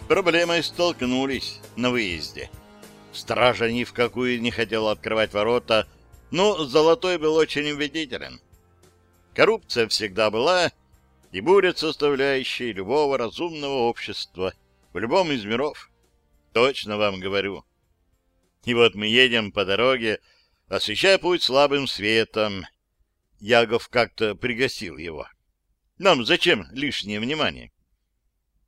проблемой столкнулись на выезде. Стража ни в какую не хотела открывать ворота, но Золотой был очень убедителен. Коррупция всегда была и будет составляющей любого разумного общества в любом из миров. Точно вам говорю. И вот мы едем по дороге, освещая путь слабым светом. Ягов как-то пригасил его. Нам зачем лишнее внимание?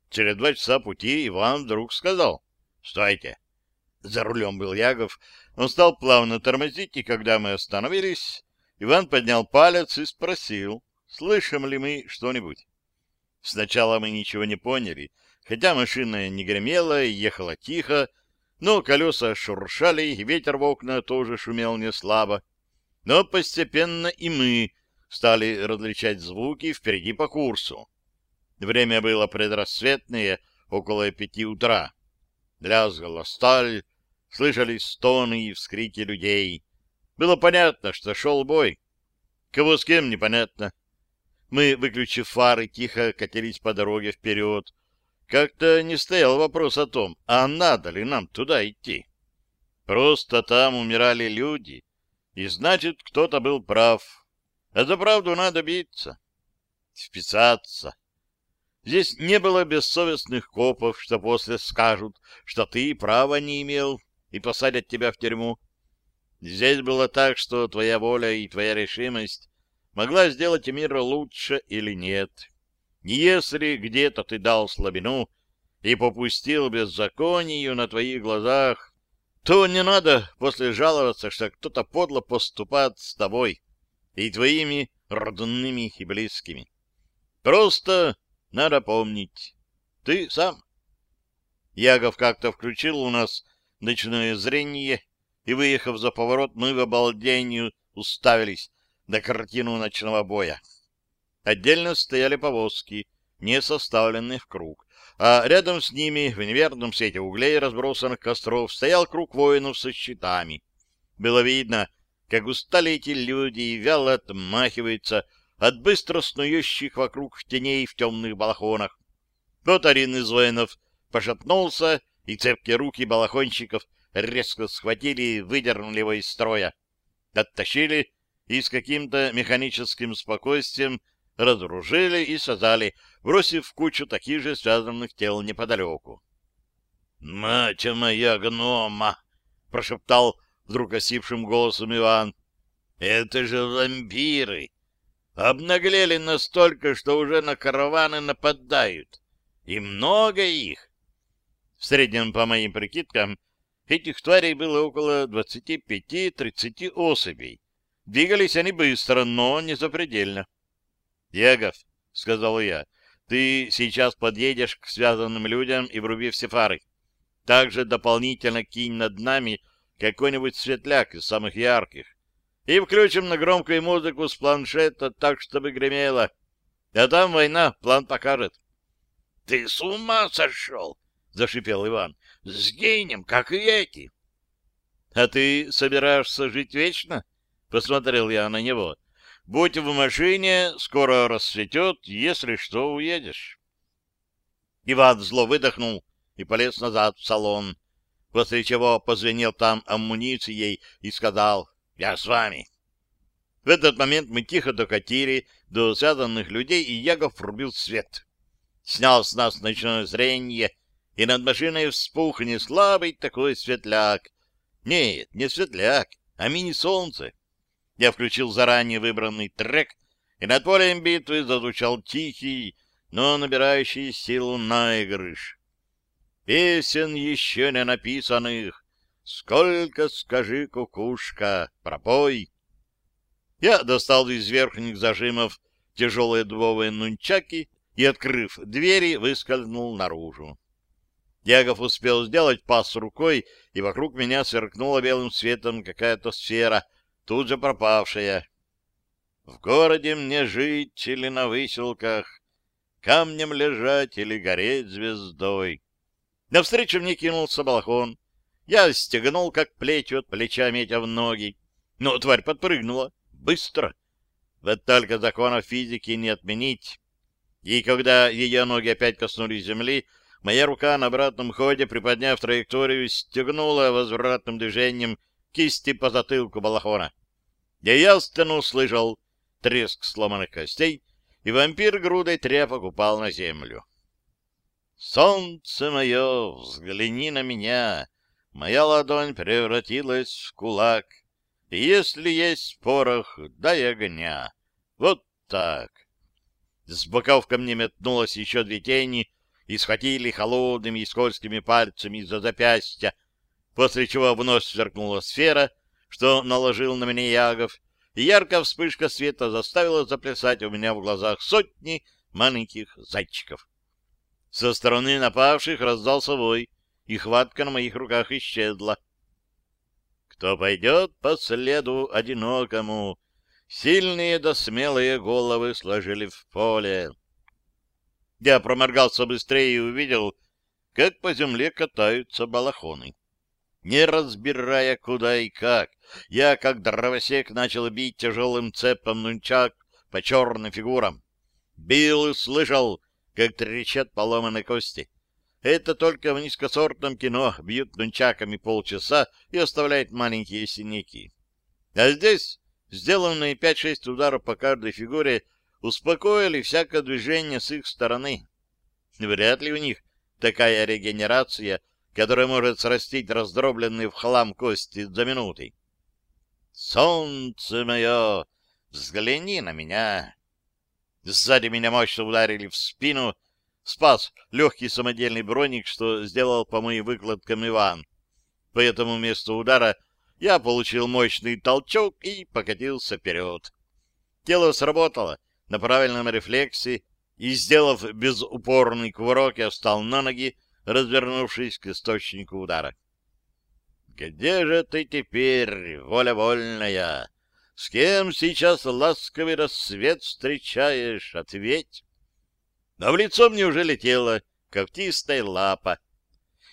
Через два часа пути Иван вдруг сказал «Стойте!» За рулем был Ягов. Он стал плавно тормозить, и когда мы остановились, Иван поднял палец и спросил, слышим ли мы что-нибудь. Сначала мы ничего не поняли, хотя машина не гремела и ехала тихо, но колеса шуршали, и ветер в окна тоже шумел не слабо. Но постепенно и мы стали различать звуки впереди по курсу. Время было предрассветное, около пяти утра. Лязгала сталь, слышались стоны и вскрики людей. Было понятно, что шел бой. Кого с кем, непонятно. Мы, выключив фары, тихо катились по дороге вперед. Как-то не стоял вопрос о том, а надо ли нам туда идти. Просто там умирали люди, и значит, кто-то был прав. А за правду надо биться, вписаться. Здесь не было бессовестных копов, что после скажут, что ты права не имел и посадят тебя в тюрьму. Здесь было так, что твоя воля и твоя решимость могла сделать мир лучше или нет. Если где-то ты дал слабину и попустил беззаконию на твоих глазах, то не надо после жаловаться, что кто-то подло поступает с тобой и твоими родными и близкими. Просто надо помнить. Ты сам. Ягов как-то включил у нас ночное зрение, и, выехав за поворот, мы в обалдению уставились на картину ночного боя. Отдельно стояли повозки, не составленные в круг, а рядом с ними, в неверном свете углей разбросанных костров, стоял круг воинов со щитами. Было видно, как устали эти люди и вяло отмахиваются от быстро снующих вокруг теней в темных балахонах. Вот один из воинов пошатнулся, и цепкие руки балахонщиков резко схватили и выдернули его из строя. Оттащили и с каким-то механическим спокойствием разоружили и сажали, бросив в кучу таких же связанных тел неподалеку. — Мать моя гнома! — прошептал вдруг осипшим голосом Иван. — Это же вампиры! Обнаглели настолько, что уже на караваны нападают. И много их. В среднем, по моим прикидкам, этих тварей было около 25-30 особей. Двигались они быстро, но не запредельно. — Ягов, — сказал я, — ты сейчас подъедешь к связанным людям и вруби все фары. Также дополнительно кинь над нами какой-нибудь светляк из самых ярких и включим на громкую музыку с планшета так, чтобы гремело. А там война, план покажет. — Ты с ума сошел? — зашипел Иван. — Сгинем, как и эти. — А ты собираешься жить вечно? — посмотрел я на него. — Будь в машине, скоро рассветет, если что, уедешь. Иван зло выдохнул и полез назад в салон, после чего позвенел там амуницией и сказал я с вами. В этот момент мы тихо докатили до связанных людей, и Ягов врубил свет. Снял с нас ночное зрение, и над машиной вспух не слабый такой светляк. Нет, не светляк, а мини-солнце. Я включил заранее выбранный трек, и над полем битвы зазвучал тихий, но набирающий силу наигрыш. Песен еще не написанных, Сколько, скажи, кукушка, пропой. Я достал из верхних зажимов тяжелые дубовые нунчаки и, открыв двери, выскользнул наружу. Ягов успел сделать пас рукой, и вокруг меня сверкнула белым светом какая-то сфера, тут же пропавшая. В городе мне жить или на выселках, камнем лежать или гореть звездой. Навстречу мне кинулся балахон, я стегнул, как плетью от плеча, метя в ноги. Но тварь подпрыгнула. Быстро. Вот только законов физики не отменить. И когда ее ноги опять коснулись земли, моя рука на обратном ходе, приподняв траекторию, стегнула возвратным движением кисти по затылку балахона. Я ясно услышал треск сломанных костей, и вампир грудой тряпок упал на землю. «Солнце мое, взгляни на меня!» Моя ладонь превратилась в кулак. И если есть порох, дай огня. Вот так. С боков ко мне метнулось еще две тени и схватили холодными и скользкими пальцами за запястья, после чего вновь сверкнула сфера, что наложил на меня Ягов, и яркая вспышка света заставила заплясать у меня в глазах сотни маленьких зайчиков. Со стороны напавших раздался вой, и хватка на моих руках исчезла. Кто пойдет по следу одинокому, сильные да смелые головы сложили в поле. Я проморгался быстрее и увидел, как по земле катаются балахоны. Не разбирая, куда и как, я, как дровосек, начал бить тяжелым цепом нунчак по черным фигурам. Бил и слышал, как трещат поломанные кости. Это только в низкосортном кино бьют нунчаками полчаса и оставляют маленькие синяки. А здесь сделанные пять-шесть ударов по каждой фигуре успокоили всякое движение с их стороны. Вряд ли у них такая регенерация, которая может срастить раздробленные в хлам кости за минуты. «Солнце мое, взгляни на меня!» Сзади меня мощно ударили в спину, спас легкий самодельный броник, что сделал по моим выкладкам Иван. По этому месту удара я получил мощный толчок и покатился вперед. Тело сработало на правильном рефлексе, и, сделав безупорный кувырок, я встал на ноги, развернувшись к источнику удара. «Где же ты теперь, воля вольная? С кем сейчас ласковый рассвет встречаешь? Ответь!» А в лицо мне уже летела когтистая лапа.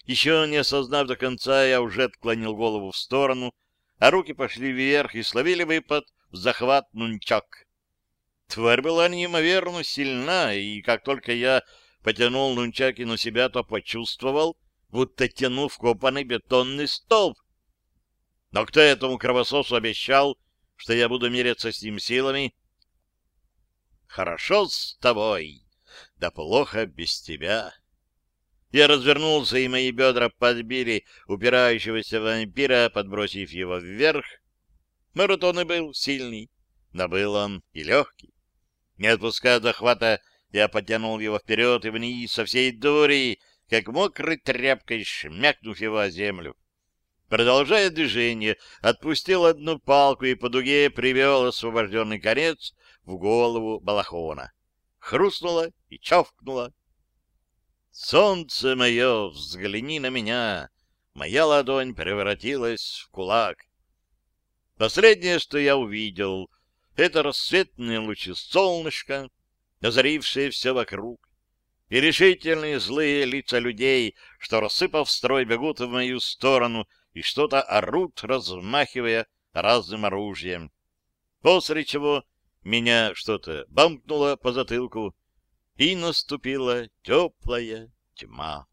Еще не осознав до конца, я уже отклонил голову в сторону, а руки пошли вверх и словили выпад в захват нунчак. Тварь была неимоверно сильна, и как только я потянул нунчаки на себя, то почувствовал, будто тяну вкопанный бетонный столб. Но кто этому кровососу обещал, что я буду меряться с ним силами? Хорошо с тобой, да плохо без тебя. Я развернулся, и мои бедра подбили упирающегося вампира, подбросив его вверх. Маратон и был сильный, но был он и легкий. Не отпуская захвата, я потянул его вперед и вниз со всей дури, как мокрой тряпкой, шмякнув его о землю. Продолжая движение, отпустил одну палку и по дуге привел освобожденный конец в голову балахона. Хрустнуло и чавкнуло. «Солнце мое, взгляни на меня!» Моя ладонь превратилась в кулак. Последнее, что я увидел, это рассветные лучи солнышка, озарившие все вокруг, и решительные злые лица людей, что, рассыпав строй, бегут в мою сторону и что-то орут, размахивая разным оружием. После чего меня что-то бамкнуло по затылку, и наступила теплая тьма.